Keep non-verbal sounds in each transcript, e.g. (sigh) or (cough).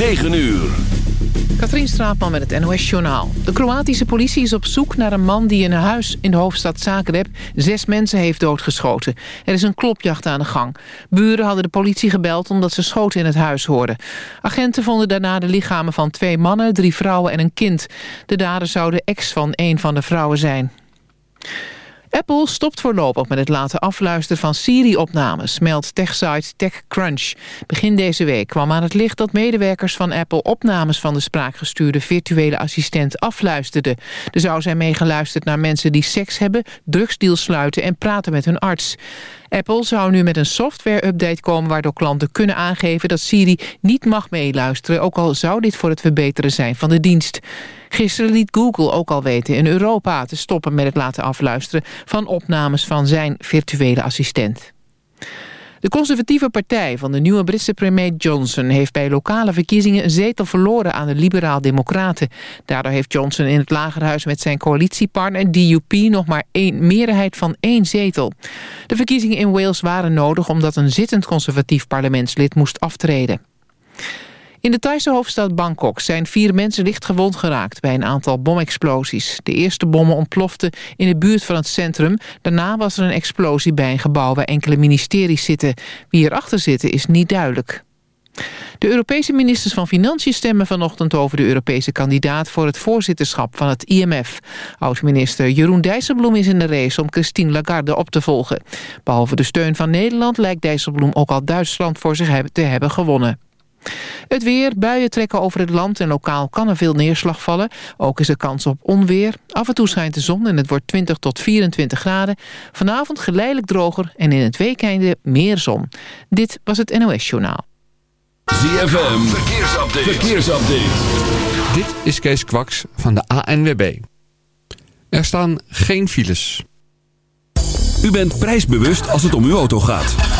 9 uur. Katrien Straatman met het NOS-journaal. De Kroatische politie is op zoek naar een man die in een huis in de hoofdstad Zagreb zes mensen heeft doodgeschoten. Er is een klopjacht aan de gang. Buren hadden de politie gebeld omdat ze schoten in het huis hoorden. Agenten vonden daarna de lichamen van twee mannen, drie vrouwen en een kind. De dader zou de ex van een van de vrouwen zijn. Apple stopt voorlopig met het laten afluisteren van Siri-opnames, meldt techsite TechCrunch. Begin deze week kwam aan het licht dat medewerkers van Apple opnames van de spraakgestuurde virtuele assistent afluisterden. Er zou zijn meegeluisterd naar mensen die seks hebben, drugsdeals sluiten en praten met hun arts. Apple zou nu met een software-update komen... waardoor klanten kunnen aangeven dat Siri niet mag meeluisteren... ook al zou dit voor het verbeteren zijn van de dienst. Gisteren liet Google ook al weten in Europa te stoppen met het laten afluisteren... van opnames van zijn virtuele assistent. De conservatieve partij van de nieuwe Britse premier Johnson... heeft bij lokale verkiezingen een zetel verloren aan de liberaal-democraten. Daardoor heeft Johnson in het lagerhuis met zijn coalitiepartner DUP... nog maar één meerderheid van één zetel. De verkiezingen in Wales waren nodig omdat een zittend conservatief parlementslid moest aftreden. In de Thaise hoofdstad Bangkok zijn vier mensen licht gewond geraakt bij een aantal bomexplosies. De eerste bommen ontploften in de buurt van het centrum. Daarna was er een explosie bij een gebouw waar enkele ministeries zitten. Wie erachter zitten is niet duidelijk. De Europese ministers van Financiën stemmen vanochtend over de Europese kandidaat voor het voorzitterschap van het IMF. Oud-minister Jeroen Dijsselbloem is in de race om Christine Lagarde op te volgen. Behalve de steun van Nederland lijkt Dijsselbloem ook al Duitsland voor zich te hebben gewonnen. Het weer, buien trekken over het land en lokaal kan er veel neerslag vallen. Ook is er kans op onweer. Af en toe schijnt de zon en het wordt 20 tot 24 graden. Vanavond geleidelijk droger en in het weekende meer zon. Dit was het NOS Journaal. ZFM, verkeersupdate. verkeersupdate. Dit is Kees Kwaks van de ANWB. Er staan geen files. U bent prijsbewust als het om uw auto gaat.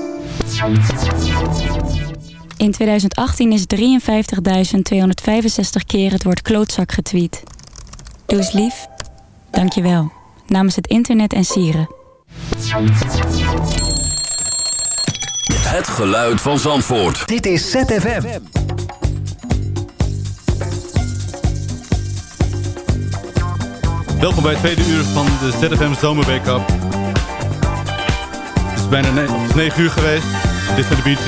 In 2018 is 53.265 keer het woord klootzak getweet. Doe eens lief. Dank je wel. Namens het internet en sieren. Het geluid van Zandvoort. Dit is ZFM. Welkom bij het tweede uur van de ZFM. Het is bijna 9 uur geweest. Dit zijn de Beat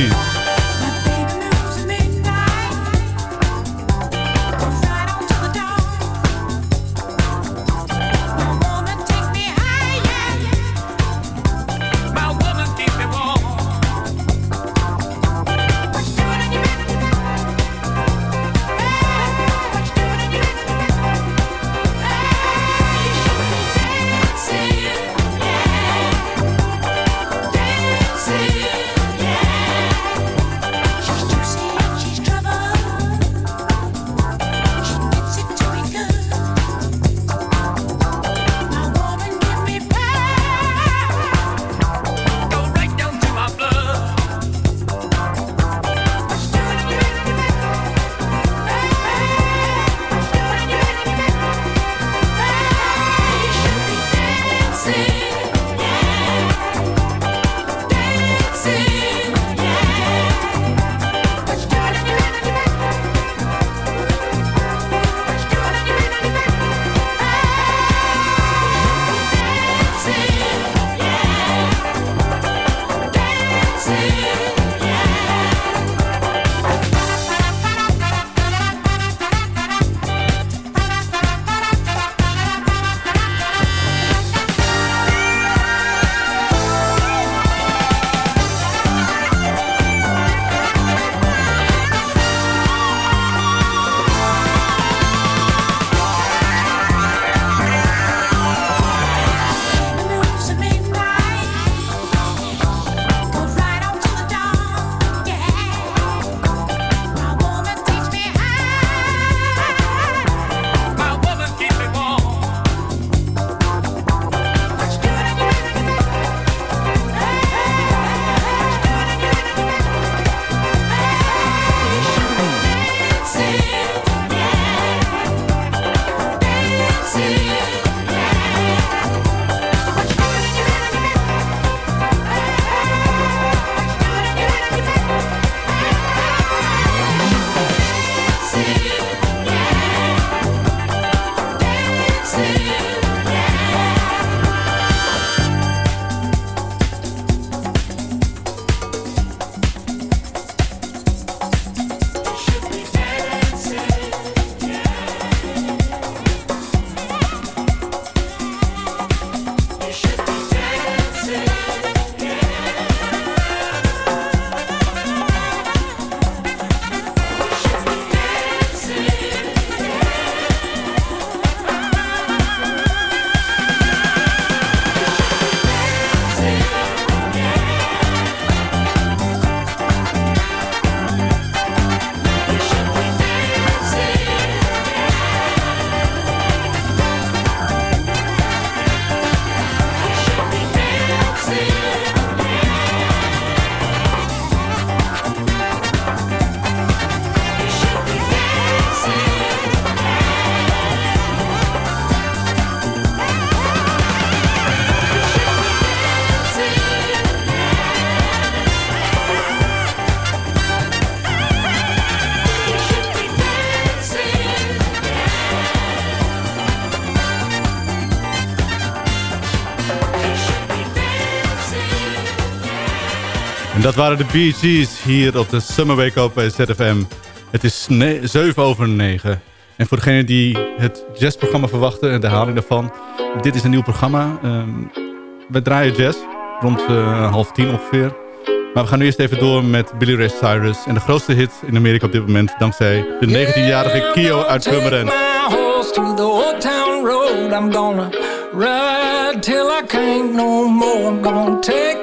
dat waren de Bee Gees hier op de Summer Wake Up bij ZFM. Het is 7 over 9. En voor degenen die het jazzprogramma verwachten en de herhaling daarvan. Dit is een nieuw programma. Um, we draaien jazz rond uh, half tien ongeveer. Maar we gaan nu eerst even door met Billy Ray Cyrus. En de grootste hit in Amerika op dit moment dankzij de 19-jarige Kio uit Purmerend. Ride till I can't no more. I'm gonna take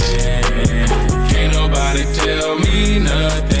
nothing.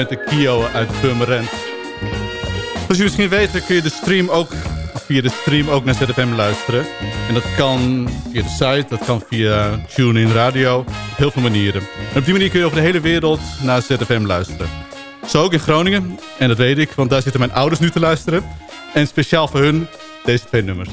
met de Kio uit Purmerend. Zoals jullie misschien weten kun je de stream ook via de stream ook naar ZFM luisteren. En dat kan via de site, dat kan via TuneIn Radio. Op heel veel manieren. En op die manier kun je over de hele wereld naar ZFM luisteren. Zo ook in Groningen. En dat weet ik, want daar zitten mijn ouders nu te luisteren. En speciaal voor hun deze twee nummers.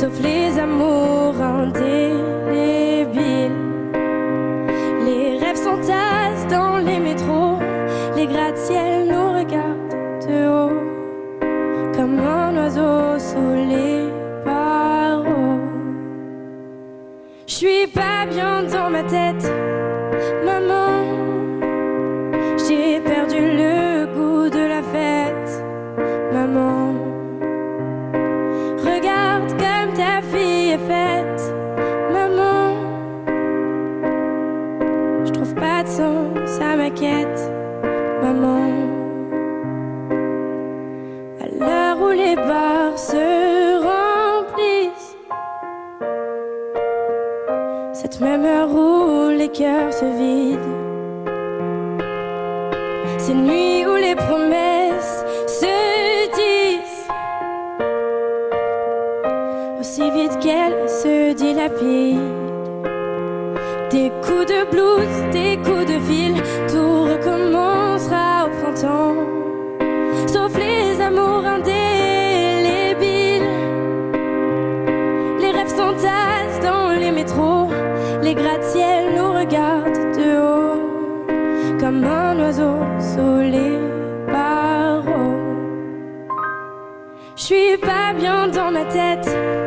sauf les amours indélébiles. Les rêves s'entassent dans les métros, les gratte-ciels nous regardent de haut, comme un oiseau sous les barreaux. Je suis pas bien dans ma tête. cœur se vide. Ces nuits où les promesses se disent aussi vite qu'elles se dilapident. pas bien dans ma tête.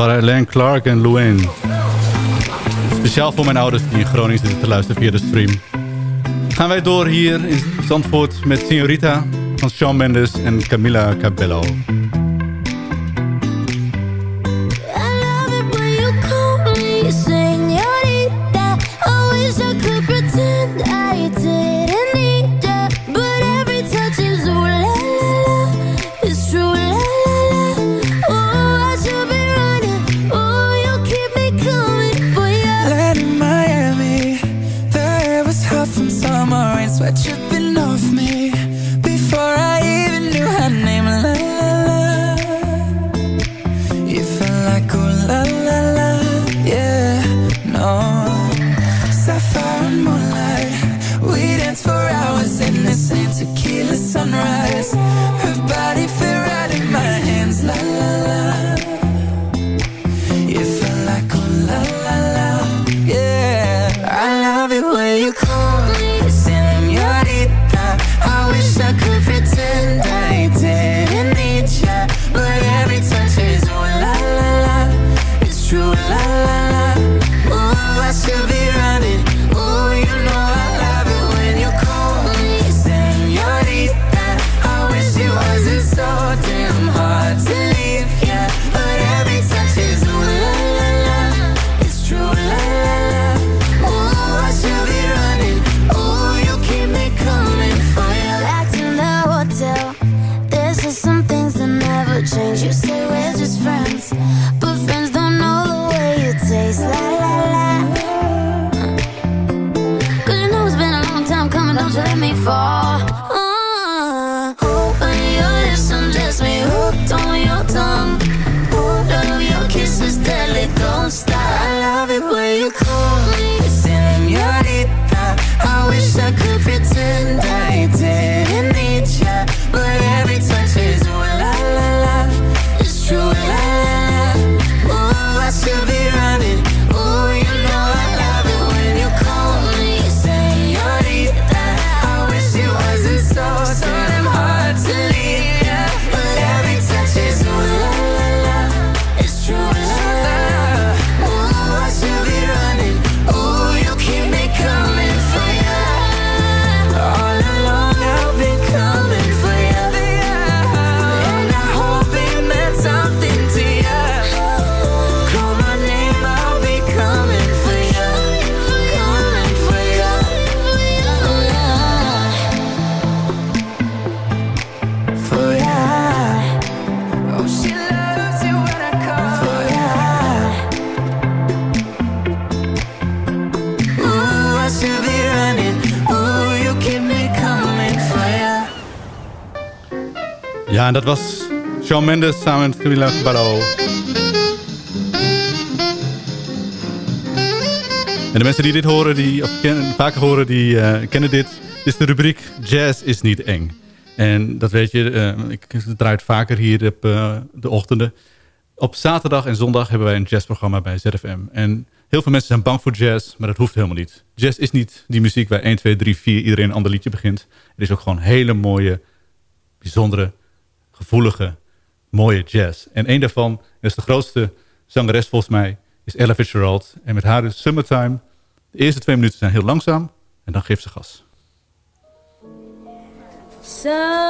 waren Alain Clark en Luane. Speciaal voor mijn ouders die in Groningen zitten te luisteren via de stream. Gaan wij door hier in Zandvoort met Senorita van Shawn Mendes en Camila Cabello. En dat was Shawn Mendes samen met Camila Cabello. En de mensen die dit horen, die of vaker horen, die uh, kennen dit. Dit is de rubriek Jazz is niet eng. En dat weet je, uh, ik draai vaker hier op uh, de ochtenden. Op zaterdag en zondag hebben wij een jazzprogramma bij ZFM. En heel veel mensen zijn bang voor jazz, maar dat hoeft helemaal niet. Jazz is niet die muziek waar 1, 2, 3, 4 iedereen een ander liedje begint. Het is ook gewoon hele mooie, bijzondere gevoelige, mooie jazz. En een daarvan is de grootste zangeres volgens mij, is Ella Fitzgerald. En met haar is Summertime. De eerste twee minuten zijn heel langzaam en dan geeft ze gas. Summertime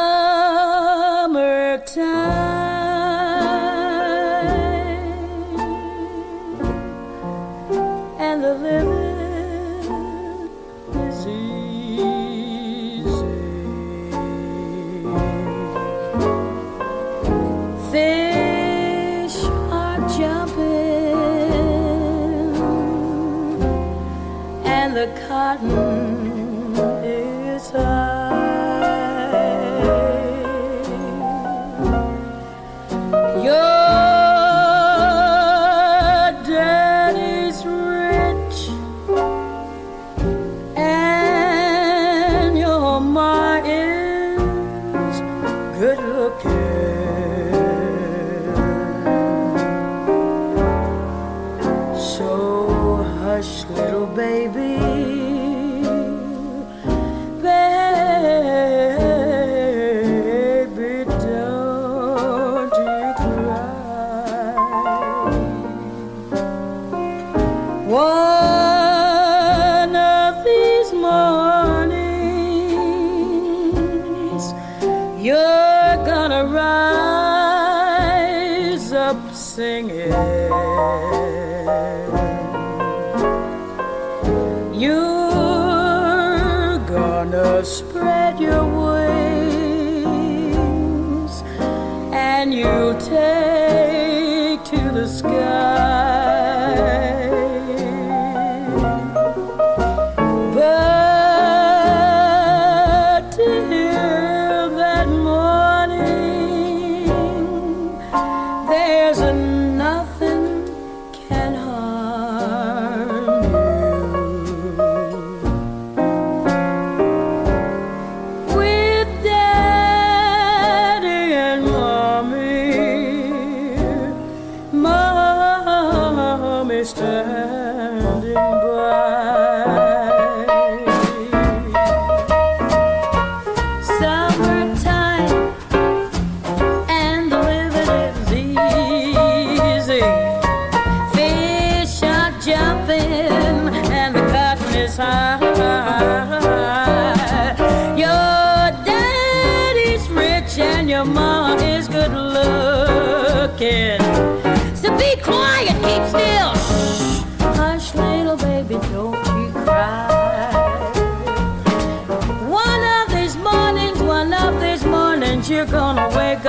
up singing. You're gonna spread your wings and you'll take to the sky.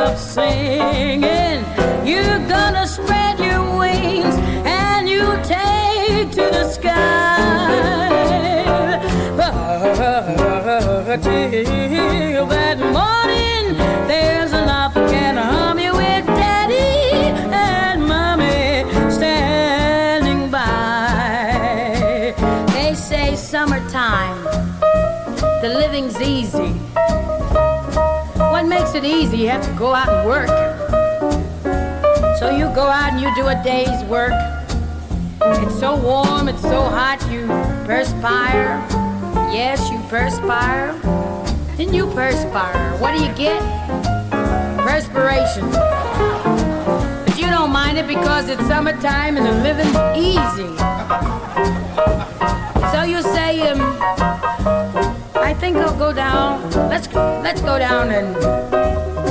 Up singing. You're gonna spread your wings and you'll take to the sky. But (laughs) till that morning, there's nothing can harm you with daddy and mommy standing by. They say summertime the living's easy. What makes it easy? You have to go out and work. So you go out and you do a day's work. It's so warm, it's so hot, you perspire. Yes, you perspire. Then you perspire. What do you get? Perspiration. But you don't mind it because it's summertime and the living's easy. So you say, um, think I'll go down. Let's let's go down and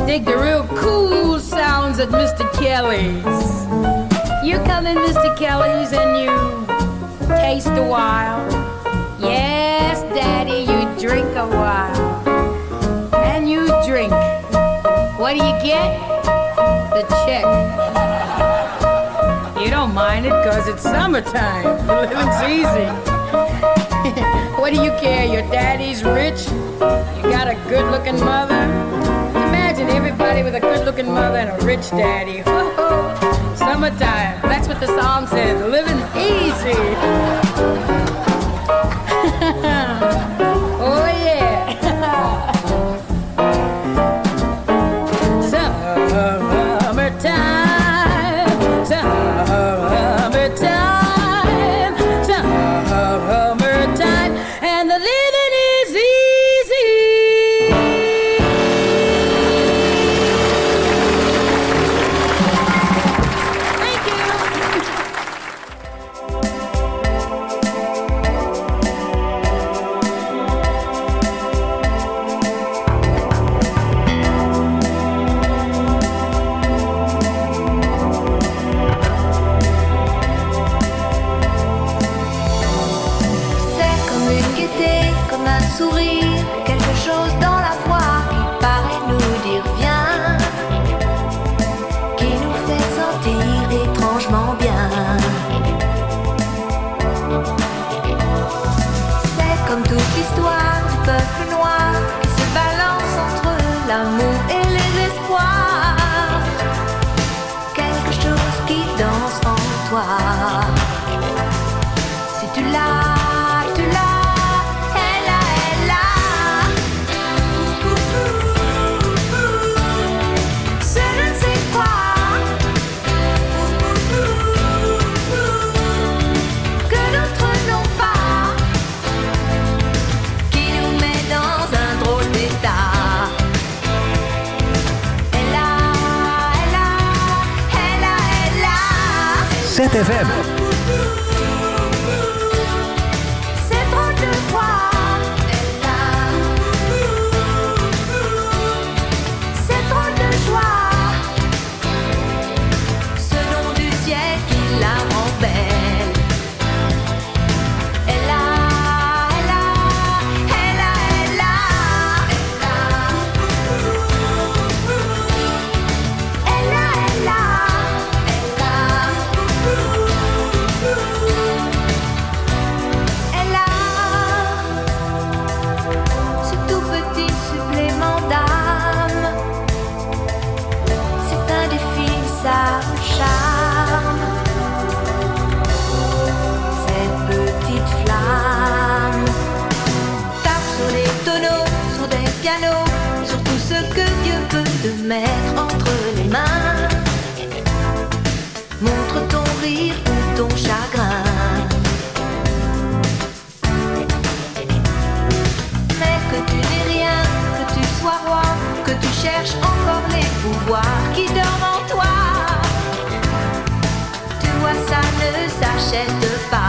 dig the real cool sounds at Mr. Kelly's. You come in Mr. Kelly's and you taste a while. Yes, Daddy, you drink a while. And you drink. What do you get? The check. You don't mind it because it's summertime. (laughs) Living's easy. (laughs) what do you care? Your daddy's rich. You got a good looking mother. Imagine everybody with a good looking mother and a rich daddy. Summertime. That's what the song says. Living easy. Hit FM. sur tout ce que Dieu peut te mettre entre les mains. Montre ton rire ou ton chagrin. Mais que tu n'es rien, que tu sois roi, que tu cherches encore les pouvoirs qui dorment en toi. Tu vois, ça ne s'achète pas.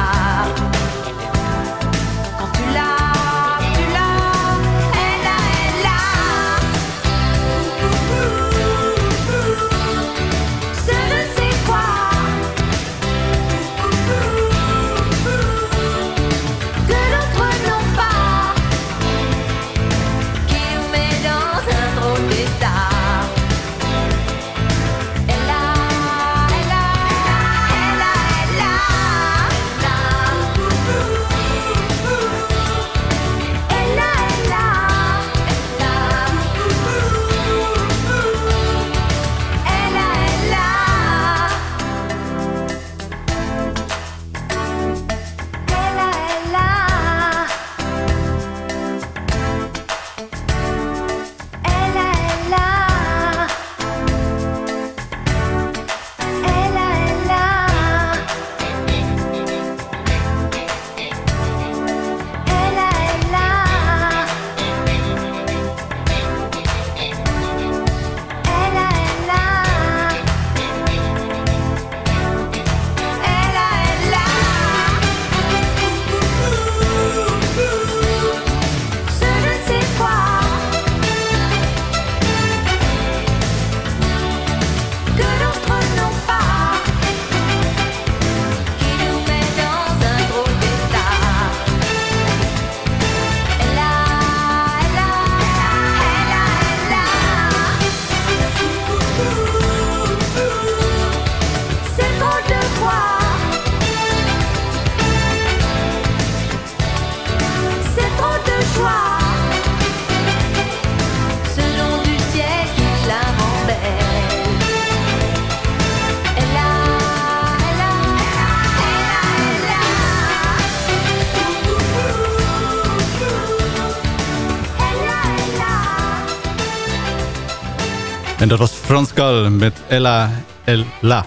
Frans Kal met Ella El La.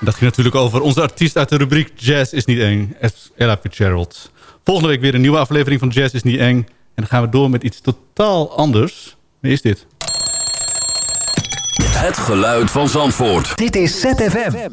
Dat ging natuurlijk over onze artiest uit de rubriek Jazz is niet eng. Ella Fitzgerald. Volgende week weer een nieuwe aflevering van Jazz is niet eng. En dan gaan we door met iets totaal anders. Wie is dit? Het geluid van Zandvoort. Dit is ZFM. ZFM.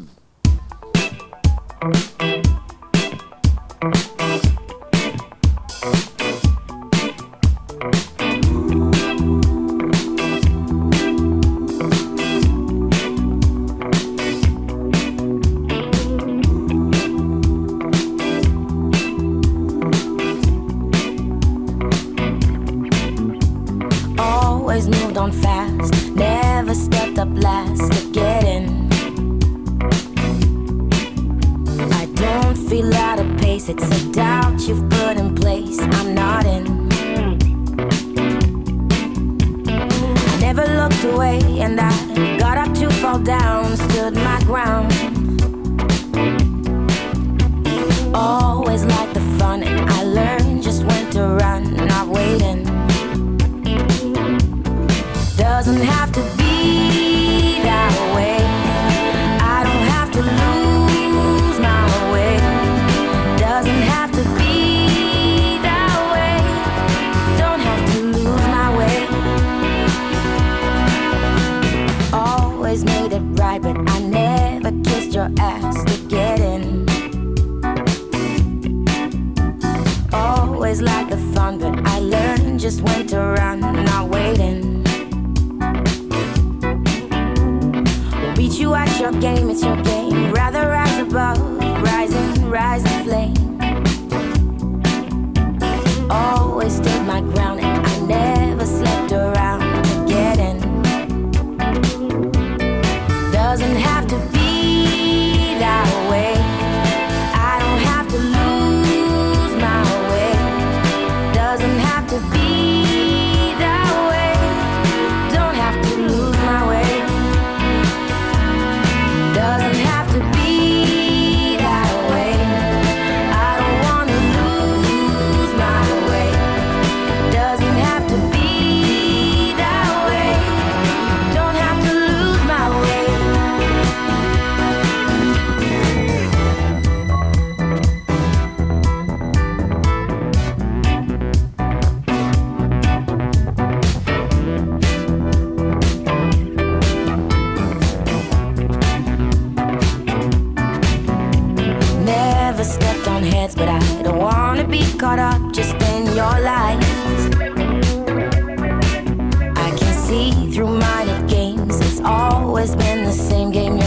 It's a doubt you've put in place. I'm not in. I never looked away, and I got up to fall down, stood my ground.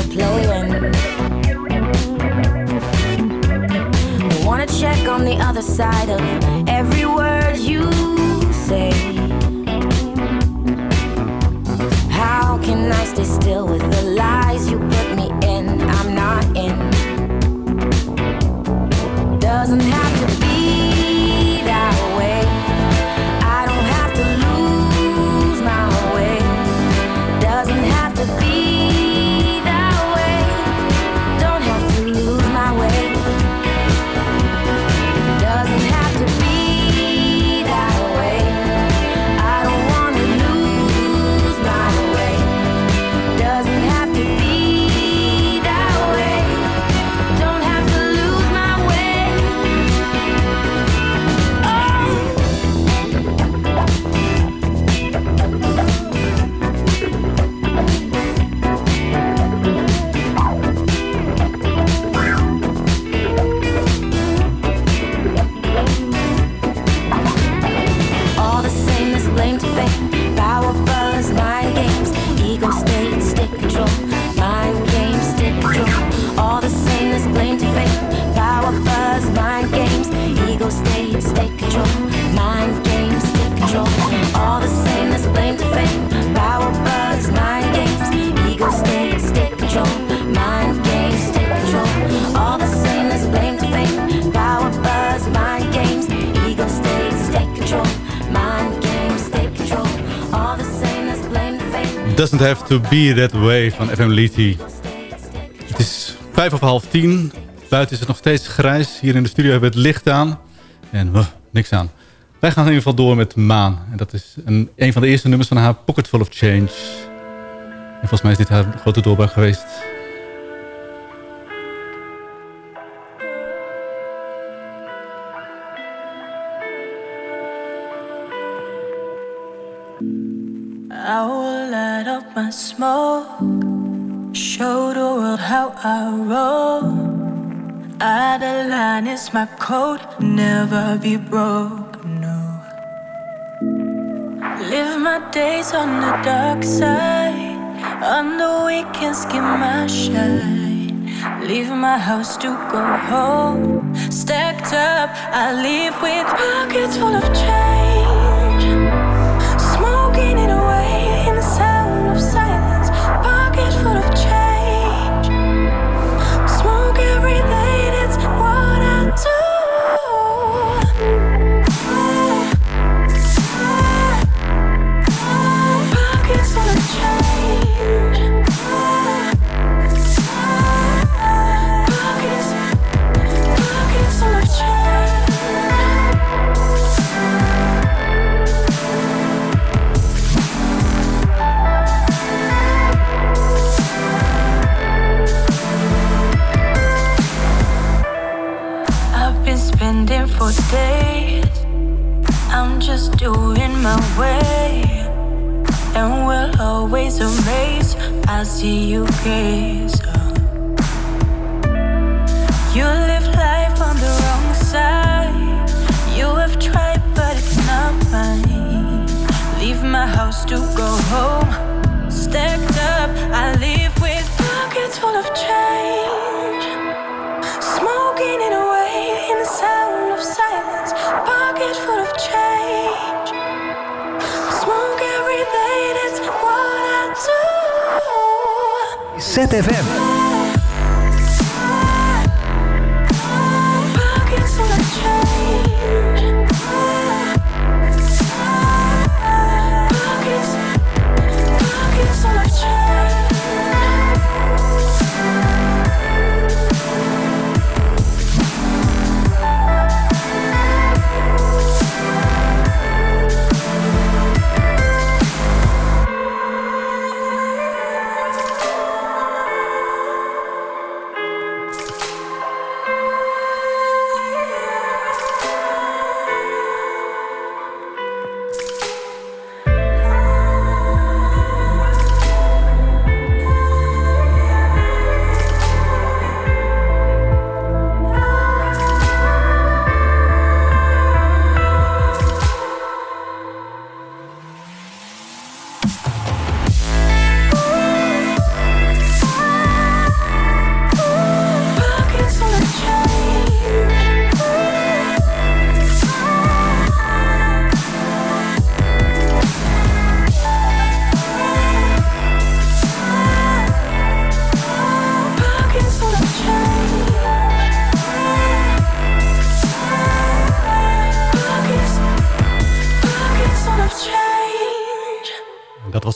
deploying. Wanna check on the other side of every word you say. How can I stay still with the lies you put me in? I'm not in. Doesn't have to be. Doesn't have to be that way van FM Liti. Het is vijf of half tien. Buiten is het nog steeds grijs. Hier in de studio hebben we het licht aan. En niks aan. Wij gaan in ieder geval door met Maan. En dat is een, een van de eerste nummers van haar Pocket Full of Change. En volgens mij is dit haar grote doorbraak geweest. My smoke, show the world how I roll. Adeline is my code, never be broke, no. Live my days on the dark side, on the weekends get my shine. Leave my house to go home, stacked up. I leave with pockets full of change. Days. I'm just doing my way. And we'll always amaze. I see you gaze. You live life on the wrong side. You have tried, but it's not mine. Leave my house to go home. Stacked up, I live with ZFM.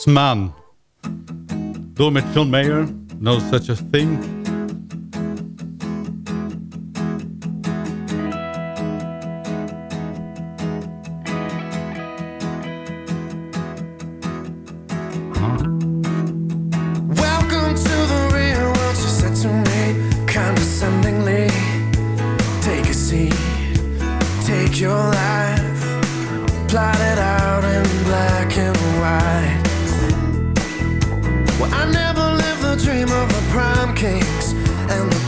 Man, Door met John Mayer, No Such a Thing.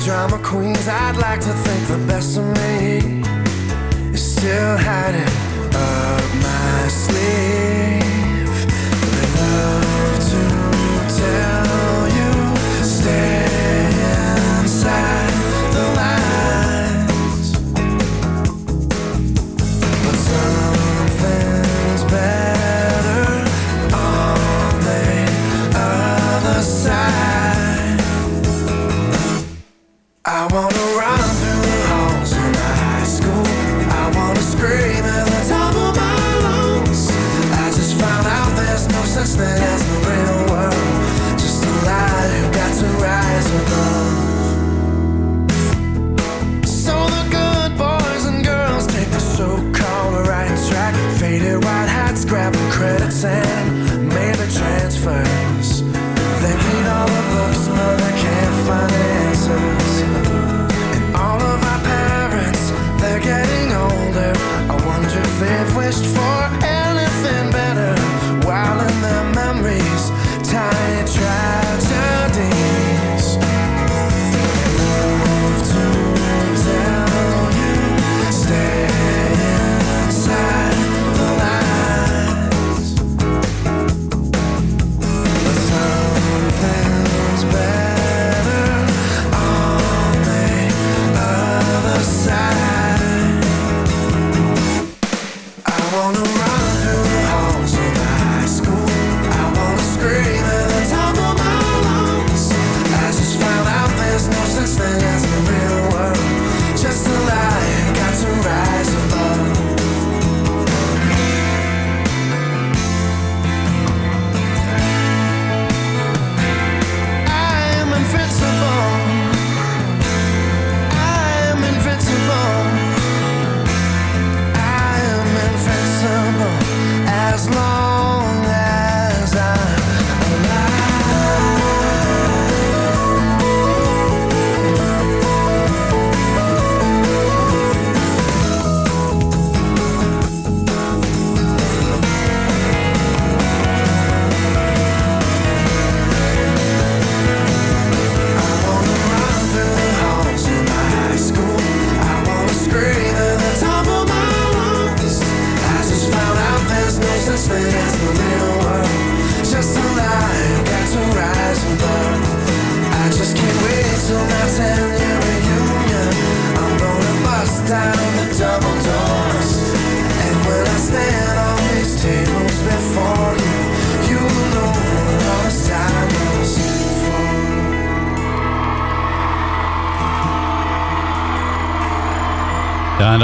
drama queens, I'd like to think the best of me is still hiding.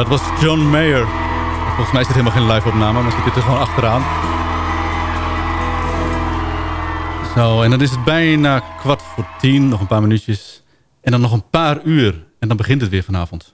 dat was John Mayer. Volgens mij is dit helemaal geen live opname, maar zit dit er gewoon achteraan. Zo, en dan is het bijna kwart voor tien. Nog een paar minuutjes. En dan nog een paar uur. En dan begint het weer vanavond.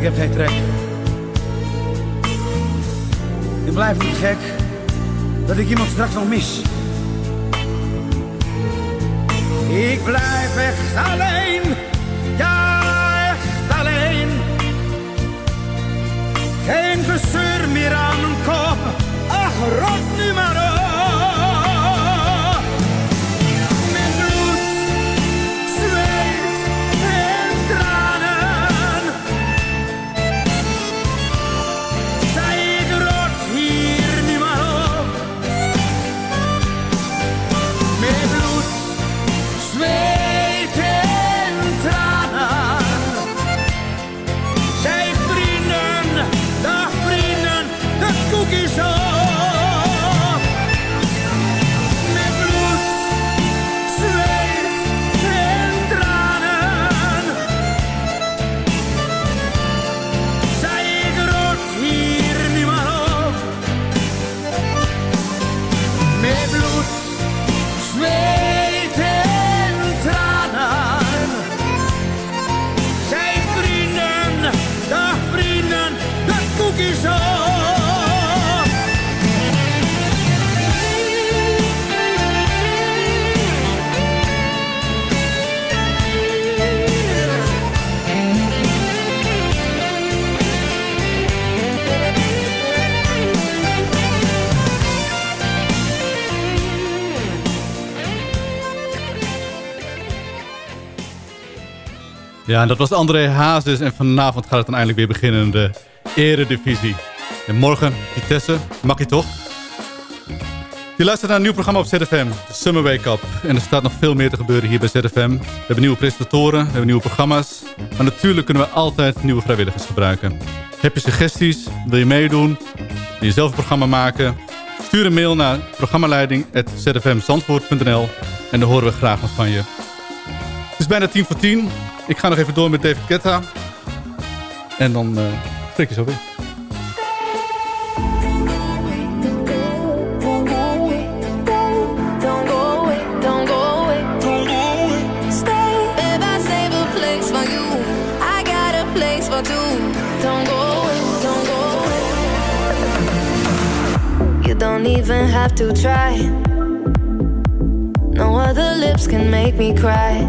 Ik heb geen trek. Ik blijf niet gek dat ik iemand straks nog mis. Ik blijf echt alleen, ja echt alleen. Geen gezeur meer aan mijn kop, ach rot nu maar op. Ja, en dat was André Hazes. En vanavond gaat het dan eindelijk weer beginnen in de eredivisie. En morgen, Vitesse, mag je toch? Je luistert naar een nieuw programma op ZFM, de Summer Wake Up. En er staat nog veel meer te gebeuren hier bij ZFM. We hebben nieuwe presentatoren, we hebben nieuwe programma's. Maar natuurlijk kunnen we altijd nieuwe vrijwilligers gebruiken. Heb je suggesties? Wil je meedoen? Wil je zelf een programma maken? Stuur een mail naar programmaleiding.zfmzandvoort.nl En dan horen we graag nog van je. Het is bijna tien voor tien. Ik ga nog even door met David Guetta. En dan uh, spreek je zo weer. Don't go don't go. Stay, I save a place for you. I got a place for two. Don't go don't go. You don't even have to try. No other lips can make me cry.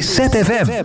7 FM.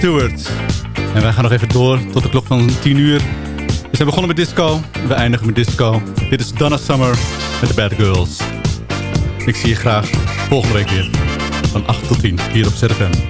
Stewart. En wij gaan nog even door tot de klok van 10 uur. We zijn begonnen met disco. We eindigen met disco. Dit is Donna Summer met de Bad Girls. Ik zie je graag volgende week weer. Van 8 tot 10 hier op ZFM.